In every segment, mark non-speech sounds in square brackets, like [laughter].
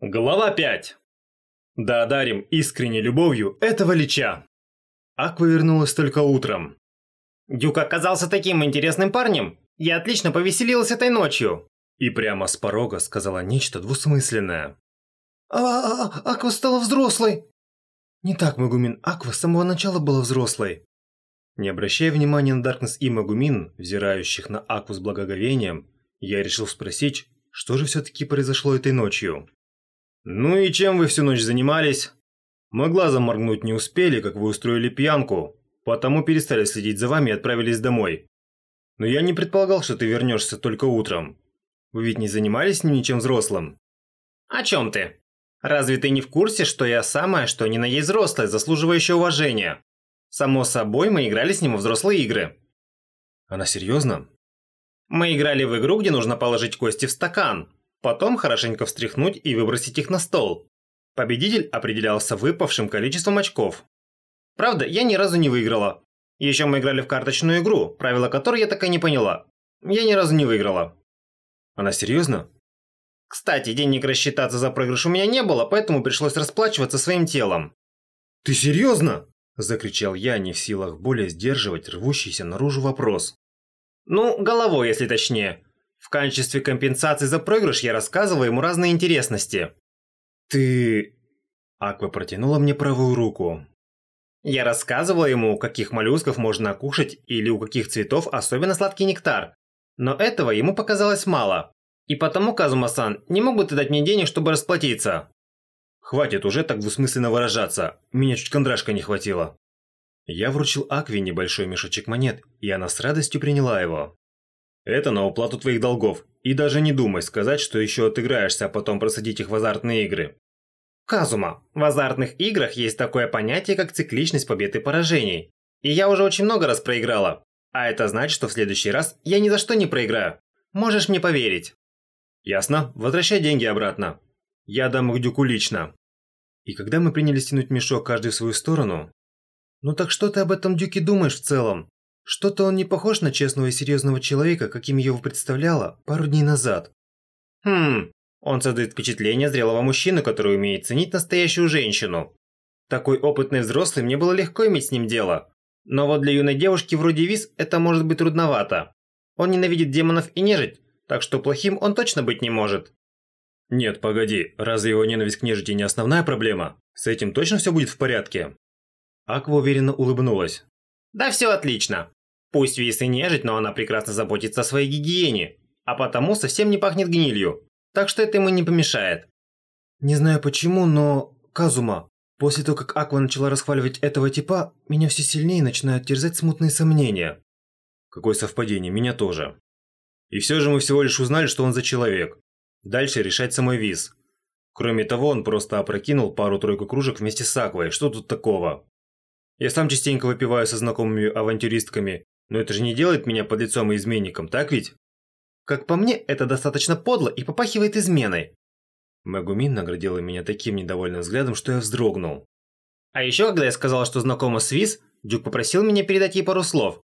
Глава 5. Да одарим искренней любовью этого лича. Аква вернулась только утром. Дюк оказался таким интересным парнем. Я отлично повеселилась этой ночью. И прямо с порога сказала нечто двусмысленное. А, а, а Аква стала взрослой. Не так, Магумин. Аква с самого начала была взрослой. Не обращая внимания на Даркнесс и Магумин, взирающих на Акву с благоговением, я решил спросить, что же все-таки произошло этой ночью. «Ну и чем вы всю ночь занимались?» «Мы глазом моргнуть не успели, как вы устроили пьянку, потому перестали следить за вами и отправились домой. Но я не предполагал, что ты вернешься только утром. Вы ведь не занимались с ним ничем взрослым?» О чем ты? Разве ты не в курсе, что я самая, что ни на есть взрослая, заслуживающая уважения? Само собой, мы играли с ним в взрослые игры. Она серьезно? Мы играли в игру, где нужно положить кости в стакан, Потом хорошенько встряхнуть и выбросить их на стол. Победитель определялся выпавшим количеством очков. Правда, я ни разу не выиграла. Еще мы играли в карточную игру, правила которой я так и не поняла. Я ни разу не выиграла. Она серьезно? Кстати, денег рассчитаться за проигрыш у меня не было, поэтому пришлось расплачиваться своим телом. Ты серьезно? Закричал я, не в силах более сдерживать рвущийся наружу вопрос. Ну, головой, если точнее. В качестве компенсации за проигрыш я рассказывал ему разные интересности. «Ты...» Аква протянула мне правую руку. Я рассказывал ему, каких моллюсков можно кушать или у каких цветов особенно сладкий нектар. Но этого ему показалось мало. И потому, Казума-сан, не мог бы ты дать мне денег, чтобы расплатиться? Хватит уже так двусмысленно выражаться. Меня чуть кондрашка не хватило. Я вручил Акве небольшой мешочек монет, и она с радостью приняла его. Это на уплату твоих долгов. И даже не думай сказать, что еще отыграешься, а потом просадить их в азартные игры. Казума, в азартных играх есть такое понятие, как цикличность побед и поражений. И я уже очень много раз проиграла. А это значит, что в следующий раз я ни за что не проиграю. Можешь мне поверить. Ясно. Возвращай деньги обратно. Я дам их Дюку лично. И когда мы принялись тянуть мешок каждый в свою сторону... Ну так что ты об этом Дюке думаешь в целом? Что-то он не похож на честного и серьезного человека, каким я его представляла пару дней назад. Хм, он создает впечатление зрелого мужчины, который умеет ценить настоящую женщину. Такой опытный взрослый, мне было легко иметь с ним дело. Но вот для юной девушки вроде Виз это может быть трудновато. Он ненавидит демонов и нежить, так что плохим он точно быть не может. Нет, погоди, разве его ненависть к нежити не основная проблема? С этим точно все будет в порядке? Аква уверенно улыбнулась. Да все отлично. Пусть Вис и нежить, но она прекрасно заботится о своей гигиене, а потому совсем не пахнет гнилью. Так что это ему не помешает. Не знаю почему, но... Казума, после того, как Аква начала расхваливать этого типа, меня все сильнее начинают терзать смутные сомнения. Какое совпадение, меня тоже. И все же мы всего лишь узнали, что он за человек. Дальше решать самой Виз. Кроме того, он просто опрокинул пару-тройку кружек вместе с Аквой. Что тут такого? Я сам частенько выпиваю со знакомыми авантюристками, но это же не делает меня подлецом и изменником, так ведь? Как по мне, это достаточно подло и попахивает изменой. Магумин наградила меня таким недовольным взглядом, что я вздрогнул. А еще, когда я сказала, что знакома с Виз, Дюк попросил меня передать ей пару слов.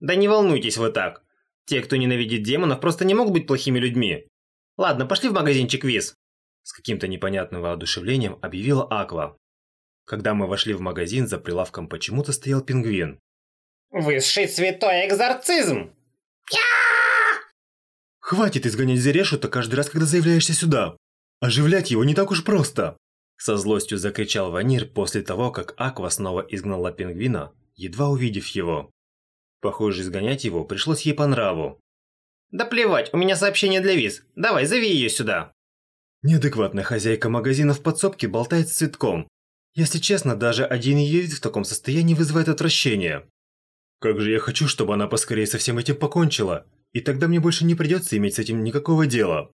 Да не волнуйтесь вы так. Те, кто ненавидит демонов, просто не могут быть плохими людьми. Ладно, пошли в магазинчик Виз. С каким-то непонятным воодушевлением объявила Аква. Когда мы вошли в магазин, за прилавком почему-то стоял пингвин. Высший святой экзорцизм! Хватит изгонять Зерешута каждый раз, когда заявляешься сюда. Оживлять его не так уж просто. Со злостью закричал Ванир после того, как Аква снова изгнала пингвина, едва увидев его. Похоже, изгонять его пришлось ей по нраву. Да плевать, у меня сообщение для Виз. Давай, зови ее сюда. Неадекватная хозяйка магазина в подсобке болтает с цветком. Если честно, даже один ее вид в таком состоянии вызывает отвращение. Как же я хочу, чтобы она поскорее со всем этим покончила, и тогда мне больше не придется иметь с этим никакого дела.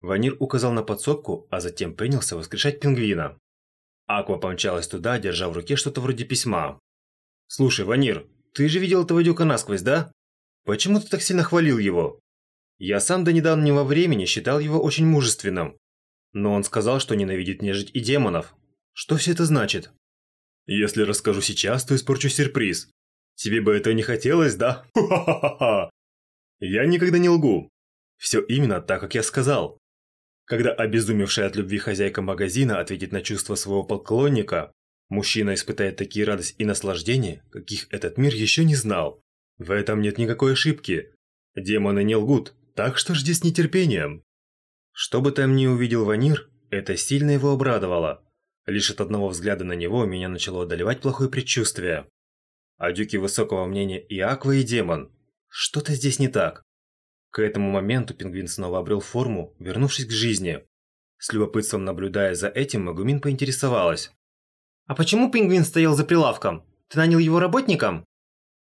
Ванир указал на подсобку, а затем принялся воскрешать пингвина. Аква помчалась туда, держа в руке что-то вроде письма. «Слушай, Ванир, ты же видел этого дюка насквозь, да? Почему ты так сильно хвалил его? Я сам до недавнего времени считал его очень мужественным. Но он сказал, что ненавидит нежить и демонов. Что все это значит? Если расскажу сейчас, то испорчу сюрприз. Тебе бы это не хотелось, да? [laughs] Ха-ха-ха! Я никогда не лгу. Все именно так, как я сказал. Когда обезумевшая от любви хозяйка магазина ответит на чувства своего поклонника, мужчина испытает такие радость и наслаждение, каких этот мир еще не знал. В этом нет никакой ошибки. Демоны не лгут, так что жди с нетерпением. Что бы там ни увидел Ванир, это сильно его обрадовало. Лишь от одного взгляда на него меня начало одолевать плохое предчувствие. А дюки высокого мнения и Аква, и Демон. Что-то здесь не так. К этому моменту пингвин снова обрел форму, вернувшись к жизни. С любопытством наблюдая за этим, Магумин поинтересовалась. «А почему пингвин стоял за прилавком? Ты нанял его работником?»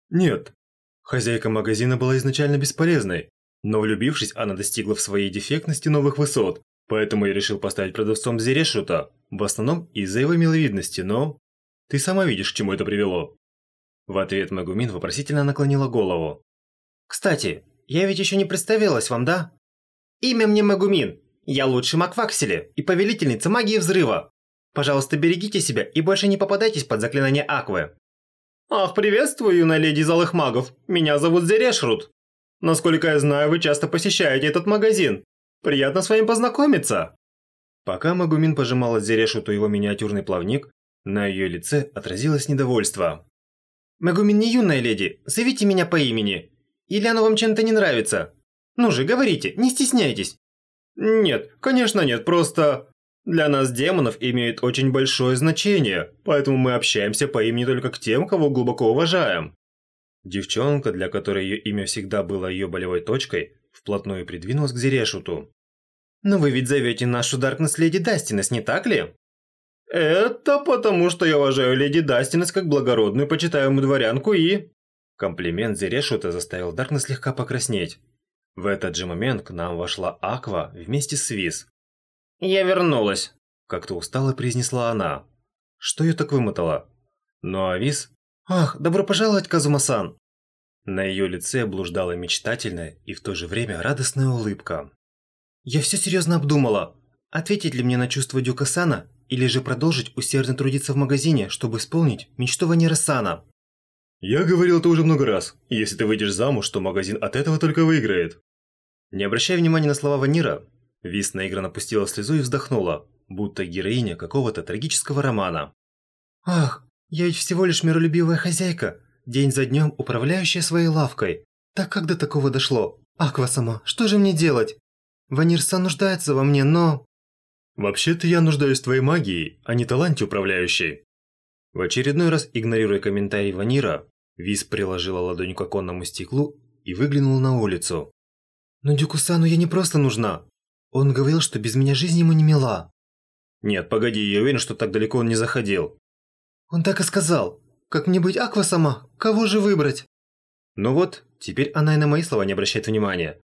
«Нет. Хозяйка магазина была изначально бесполезной, но влюбившись, она достигла в своей дефектности новых высот, поэтому я решил поставить продавцом Зерешута, в основном из-за его миловидности, но... Ты сама видишь, к чему это привело». В ответ Магумин вопросительно наклонила голову. «Кстати, я ведь еще не представилась вам, да? Имя мне Магумин. Я лучший маг в Акселе и повелительница магии взрыва. Пожалуйста, берегите себя и больше не попадайтесь под заклинание Аквы. Ах, приветствую, юная леди залых магов. Меня зовут Зерешрут. Насколько я знаю, вы часто посещаете этот магазин. Приятно с вами познакомиться. Пока Магумин пожимала Зерешуту его миниатюрный плавник, на ее лице отразилось недовольство. Магумин не юная леди, зовите меня по имени. Или оно вам чем-то не нравится? Ну же, говорите, не стесняйтесь. Нет, конечно нет, просто... Для нас демонов имеет очень большое значение, поэтому мы общаемся по имени только к тем, кого глубоко уважаем. Девчонка, для которой ее имя всегда было ее болевой точкой, вплотную придвинулась к Зерешуту. «Но вы ведь зовете нашу Даркнесс Леди Дастинес, не так ли?» «Это потому, что я уважаю Леди Дастинес как благородную почитаемую дворянку и...» Комплимент Зерешута заставил Даркна слегка покраснеть. В этот же момент к нам вошла Аква вместе с Виз. «Я вернулась», – как-то устало произнесла она. Что ее так вымотало? Ну а Виз... «Ах, добро пожаловать, Казума-сан!» На ее лице блуждала мечтательная и в то же время радостная улыбка. «Я все серьезно обдумала. Ответить ли мне на чувство Дюка-сана, или же продолжить усердно трудиться в магазине, чтобы исполнить мечту Ванера-сана?» Я говорил это уже много раз. Если ты выйдешь замуж, то магазин от этого только выиграет. Не обращая внимания на слова Ванира, Вис наигранно пустила слезу и вздохнула, будто героиня какого-то трагического романа. «Ах, я ведь всего лишь миролюбивая хозяйка, день за днем управляющая своей лавкой. Так как до такого дошло? Аква сама, что же мне делать? Ванир-сан нуждается во мне, но...» «Вообще-то я нуждаюсь в твоей магии, а не таланте управляющей». В очередной раз, игнорируя комментарий Ванира, Виз приложила ладонь к оконному стеклу и выглянула на улицу. «Но Дюкусану я не просто нужна. Он говорил, что без меня жизнь ему не мила». «Нет, погоди, я уверен, что так далеко он не заходил». «Он так и сказал. Как мне быть Аква сама? Кого же выбрать?» Ну вот, теперь она и на мои слова не обращает внимания.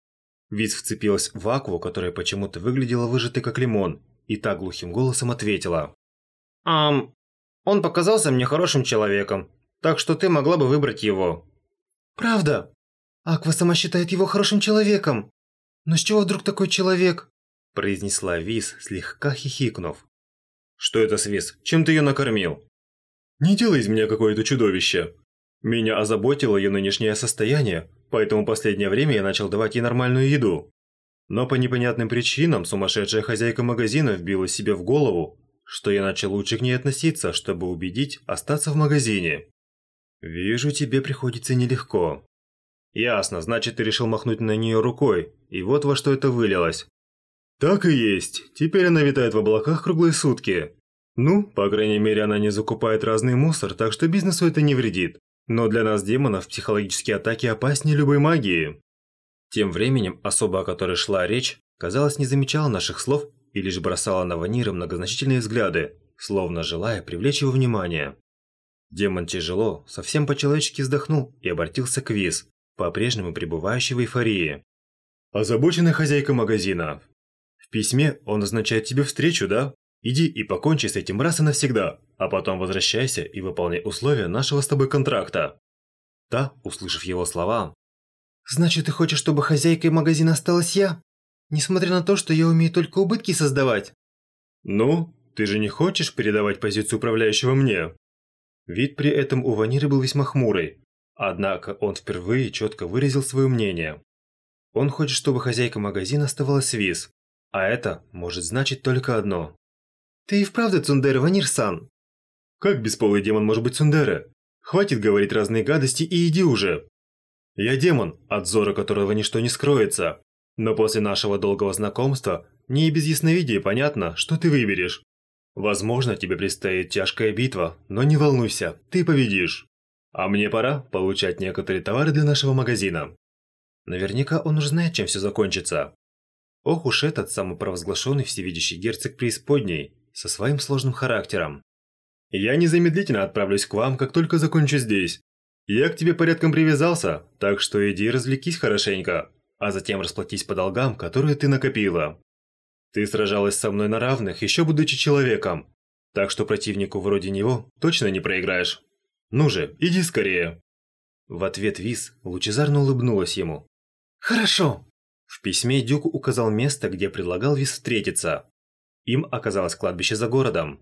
Виз вцепилась в Акву, которая почему-то выглядела выжатой как лимон, и так глухим голосом ответила. «Ам, он показался мне хорошим человеком так что ты могла бы выбрать его». «Правда? Аква сама считает его хорошим человеком. Но с чего вдруг такой человек?» произнесла Виз, слегка хихикнув. «Что это с Виз? Чем ты ее накормил?» «Не делай из меня какое-то чудовище. Меня озаботило ее нынешнее состояние, поэтому последнее время я начал давать ей нормальную еду. Но по непонятным причинам сумасшедшая хозяйка магазина вбила себе в голову, что я начал лучше к ней относиться, чтобы убедить остаться в магазине. «Вижу, тебе приходится нелегко». «Ясно, значит, ты решил махнуть на нее рукой, и вот во что это вылилось». «Так и есть. Теперь она витает в облаках круглые сутки. Ну, по крайней мере, она не закупает разный мусор, так что бизнесу это не вредит. Но для нас, демонов, психологические атаки опаснее любой магии». Тем временем особа, о которой шла речь, казалось, не замечала наших слов и лишь бросала на Ванира многозначительные взгляды, словно желая привлечь его внимание. Демон тяжело, совсем по-человечески вздохнул и обратился к Виз, по-прежнему пребывающей в эйфории. «Озабоченная хозяйка магазина. В письме он означает тебе встречу, да? Иди и покончи с этим раз и навсегда, а потом возвращайся и выполняй условия нашего с тобой контракта». Та, услышав его слова, «Значит, ты хочешь, чтобы хозяйкой магазина осталась я? Несмотря на то, что я умею только убытки создавать?» «Ну, ты же не хочешь передавать позицию управляющего мне?» Вид при этом у Ваниры был весьма хмурый, однако он впервые четко выразил свое мнение. Он хочет, чтобы хозяйка магазина оставалась Виз, А это может значить только одно. Ты и вправду Цундера Ванир-сан? Как бесполый демон может быть Цундера? Хватит говорить разные гадости и иди уже. Я демон, от зора которого ничто не скроется. Но после нашего долгого знакомства не и без ясновидия понятно, что ты выберешь. Возможно, тебе предстоит тяжкая битва, но не волнуйся, ты победишь. А мне пора получать некоторые товары для нашего магазина. Наверняка он уже знает, чем все закончится. Ох уж этот самопровозглашенный всевидящий герцог преисподней со своим сложным характером. Я незамедлительно отправлюсь к вам, как только закончу здесь. Я к тебе порядком привязался, так что иди развлекись хорошенько, а затем расплатись по долгам, которые ты накопила. Ты сражалась со мной на равных, еще будучи человеком, так что противнику вроде него точно не проиграешь. Ну же, иди скорее. В ответ Виз лучезарно улыбнулась ему. Хорошо. В письме Дюк указал место, где предлагал Виз встретиться. Им оказалось кладбище за городом.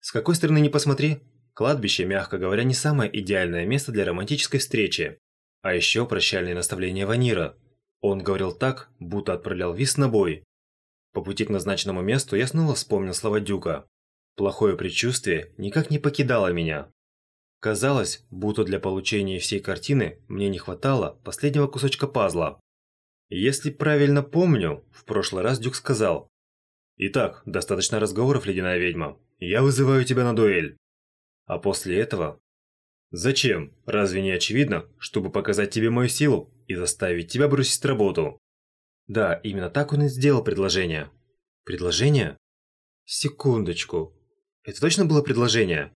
С какой стороны ни посмотри, кладбище, мягко говоря, не самое идеальное место для романтической встречи. А еще прощальные наставления Ванира. Он говорил так, будто отправлял Виз на бой. По пути к назначенному месту я снова вспомнил слова Дюка. Плохое предчувствие никак не покидало меня. Казалось, будто для получения всей картины мне не хватало последнего кусочка пазла. Если правильно помню, в прошлый раз Дюк сказал «Итак, достаточно разговоров, ледяная ведьма. Я вызываю тебя на дуэль». А после этого «Зачем? Разве не очевидно, чтобы показать тебе мою силу и заставить тебя бросить работу?» Да, именно так он и сделал предложение. Предложение? Секундочку. Это точно было предложение?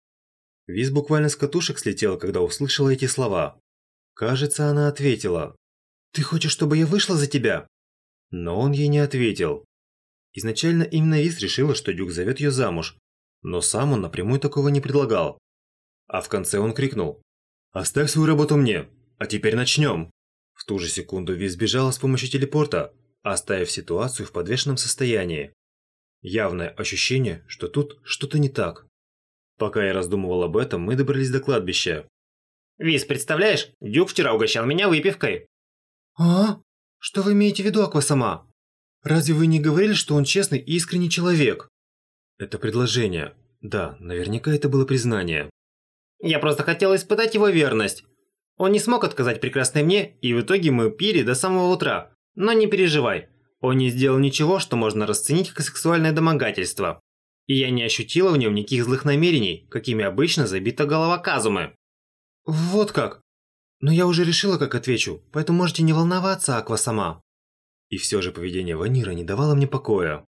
Виз буквально с катушек слетел, когда услышала эти слова. Кажется, она ответила. «Ты хочешь, чтобы я вышла за тебя?» Но он ей не ответил. Изначально именно Виз решила, что Дюк зовет ее замуж, но сам он напрямую такого не предлагал. А в конце он крикнул. «Оставь свою работу мне, а теперь начнем!» В ту же секунду Виз бежала с помощью телепорта, оставив ситуацию в подвешенном состоянии. Явное ощущение, что тут что-то не так. Пока я раздумывал об этом, мы добрались до кладбища. Виз, представляешь, Дюк вчера угощал меня выпивкой. А? Что вы имеете в виду, Аквасама? Разве вы не говорили, что он честный и искренний человек? Это предложение. Да, наверняка это было признание. Я просто хотел испытать его верность. Он не смог отказать прекрасной мне, и в итоге мы пили до самого утра. Но не переживай, он не сделал ничего, что можно расценить как сексуальное домогательство и я не ощутила в нем никаких злых намерений, какими обычно забита голова Казумы. Вот как? Но я уже решила, как отвечу, поэтому можете не волноваться, Аква сама. И все же поведение Ванира не давало мне покоя.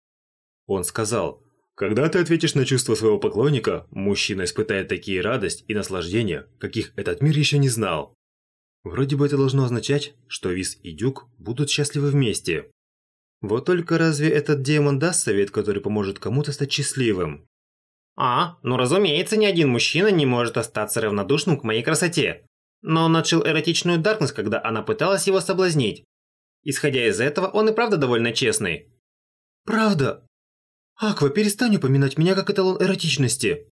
Он сказал, когда ты ответишь на чувства своего поклонника, мужчина испытает такие радость и наслаждение, каких этот мир еще не знал. Вроде бы это должно означать, что Вис и Дюк будут счастливы вместе. Вот только разве этот демон даст совет, который поможет кому-то стать счастливым? А, ну разумеется, ни один мужчина не может остаться равнодушным к моей красоте. Но он начал эротичную Даркнесс, когда она пыталась его соблазнить. Исходя из этого, он и правда довольно честный. Правда? Аква, перестань упоминать меня как эталон эротичности.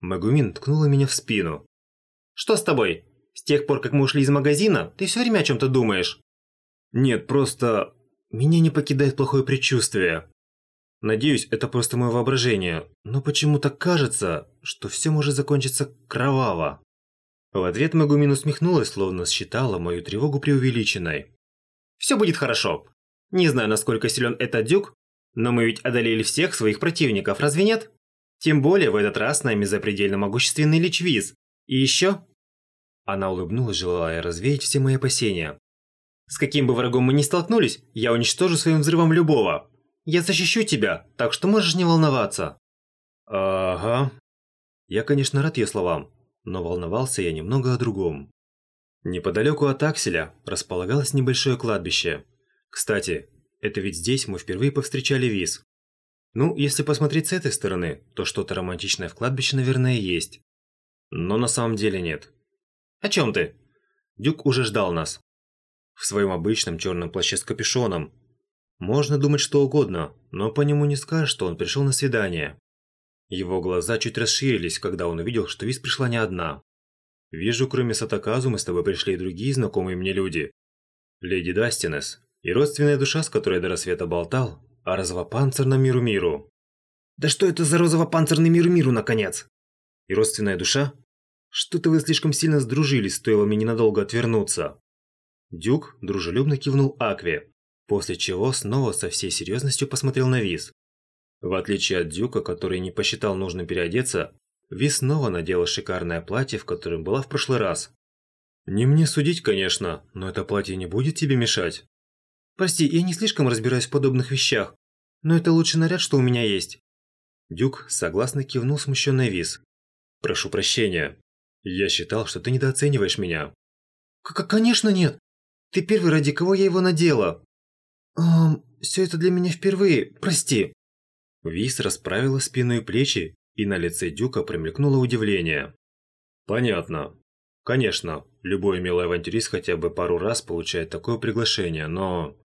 Магумин ткнула меня в спину. Что с тобой? С тех пор, как мы ушли из магазина, ты все время о чем-то думаешь? Нет, просто меня не покидает плохое предчувствие. Надеюсь, это просто мое воображение, но почему-то кажется, что все может закончиться кроваво. В ответ Магумин усмехнулась, словно считала мою тревогу преувеличенной. «Все будет хорошо. Не знаю, насколько силен этот дюк, но мы ведь одолели всех своих противников, разве нет? Тем более в этот раз нами запредельно могущественный Личвиз. И еще...» Она улыбнулась, желая развеять все мои опасения. С каким бы врагом мы ни столкнулись, я уничтожу своим взрывом любого. Я защищу тебя, так что можешь не волноваться. Ага. Я, конечно, рад ее словам, но волновался я немного о другом. Неподалеку от Акселя располагалось небольшое кладбище. Кстати, это ведь здесь мы впервые повстречали Виз. Ну, если посмотреть с этой стороны, то что-то романтичное в кладбище, наверное, есть. Но на самом деле нет. О чем ты? Дюк уже ждал нас в своем обычном черном плаще с капюшоном. Можно думать что угодно, но по нему не скажешь, что он пришел на свидание. Его глаза чуть расширились, когда он увидел, что Виз пришла не одна. Вижу, кроме Сатаказу мы с тобой пришли и другие знакомые мне люди. Леди Дастинес и родственная душа, с которой до рассвета болтал, о розово-панцирном Миру-Миру. Да что это за розово-панцирный Миру-Миру, наконец? И родственная душа? Что-то вы слишком сильно сдружились, стоило мне ненадолго отвернуться. Дюк дружелюбно кивнул Акве, после чего снова со всей серьезностью посмотрел на Виз. В отличие от Дюка, который не посчитал нужным переодеться, Виз снова надела шикарное платье, в котором была в прошлый раз. Не мне судить, конечно, но это платье не будет тебе мешать. Прости, я не слишком разбираюсь в подобных вещах, но это лучший наряд, что у меня есть. Дюк согласно кивнул смущенный Виз. Прошу прощения. Я считал, что ты недооцениваешь меня. К конечно нет. Ты первый, ради кого я его надела. Эм, все это для меня впервые, прости. Вис расправила спину и плечи, и на лице Дюка промелькнуло удивление. Понятно. Конечно, любой милый авантюрист хотя бы пару раз получает такое приглашение, но...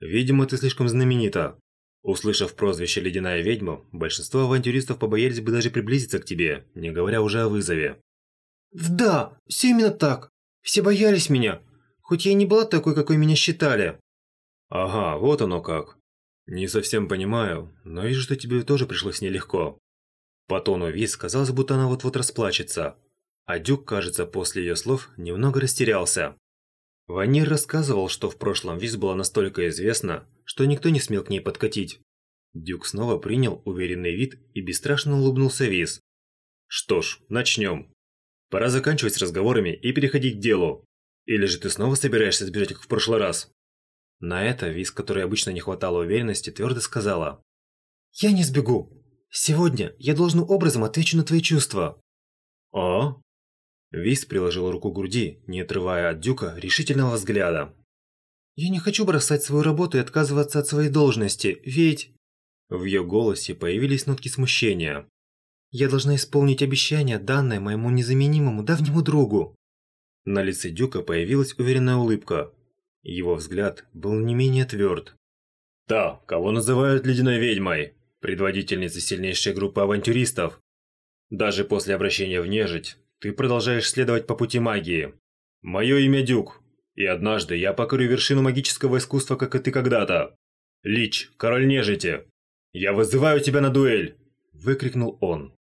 Видимо, ты слишком знаменита. Услышав прозвище «Ледяная ведьма», большинство авантюристов побоялись бы даже приблизиться к тебе, не говоря уже о вызове. Да, все именно так. Все боялись меня, хоть я и не была такой, какой меня считали. Ага, вот оно как. Не совсем понимаю, но вижу, что тебе тоже пришлось нелегко. По тону Виз казалось, будто она вот-вот расплачется. А Дюк, кажется, после ее слов немного растерялся. Ванир рассказывал, что в прошлом Виз была настолько известна, что никто не смел к ней подкатить. Дюк снова принял уверенный вид и бесстрашно улыбнулся Виз. Что ж, начнем. Пора заканчивать с разговорами и переходить к делу. Или же ты снова собираешься сбежать, как в прошлый раз? На это Виз, которой обычно не хватало уверенности, твердо сказала. «Я не сбегу. Сегодня я должным образом отвечу на твои чувства». «О?» Виз приложил руку к груди, не отрывая от Дюка решительного взгляда. «Я не хочу бросать свою работу и отказываться от своей должности, ведь...» В ее голосе появились нотки смущения. «Я должна исполнить обещание, данное моему незаменимому давнему другу». На лице Дюка появилась уверенная улыбка. Его взгляд был не менее тверд. «Та, кого называют ледяной ведьмой, предводительницей сильнейшей группы авантюристов. Даже после обращения в нежить, ты продолжаешь следовать по пути магии. Мое имя Дюк, и однажды я покорю вершину магического искусства, как и ты когда-то. Лич, король нежити, я вызываю тебя на дуэль!» – выкрикнул он.